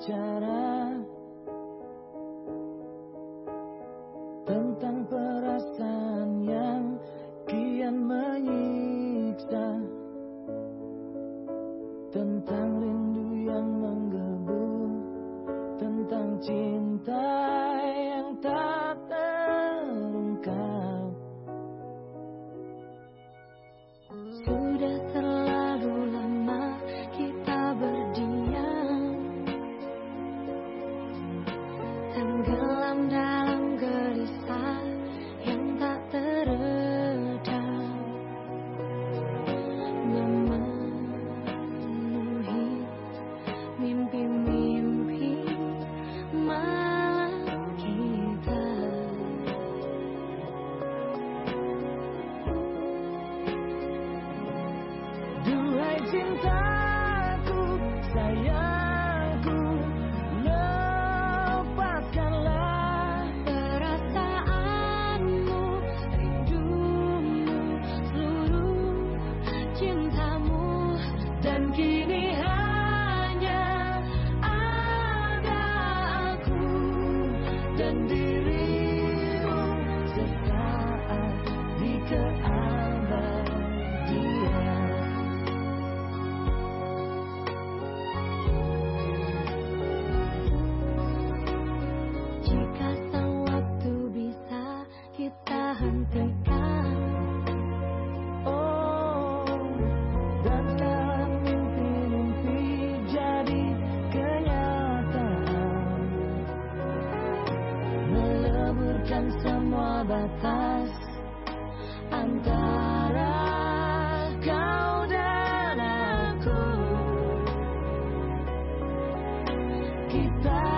bicara Tentang perasaan yang kian menyiksa Tentang rindu yang menggebu Tentang cinta yang tak terungkap cintaku, sayangku, lepaskanlah perasaanmu, rindumu, seluruh cintamu, dan kini hanya ada aku dan dirimu. batas antara kau dan aku. Kita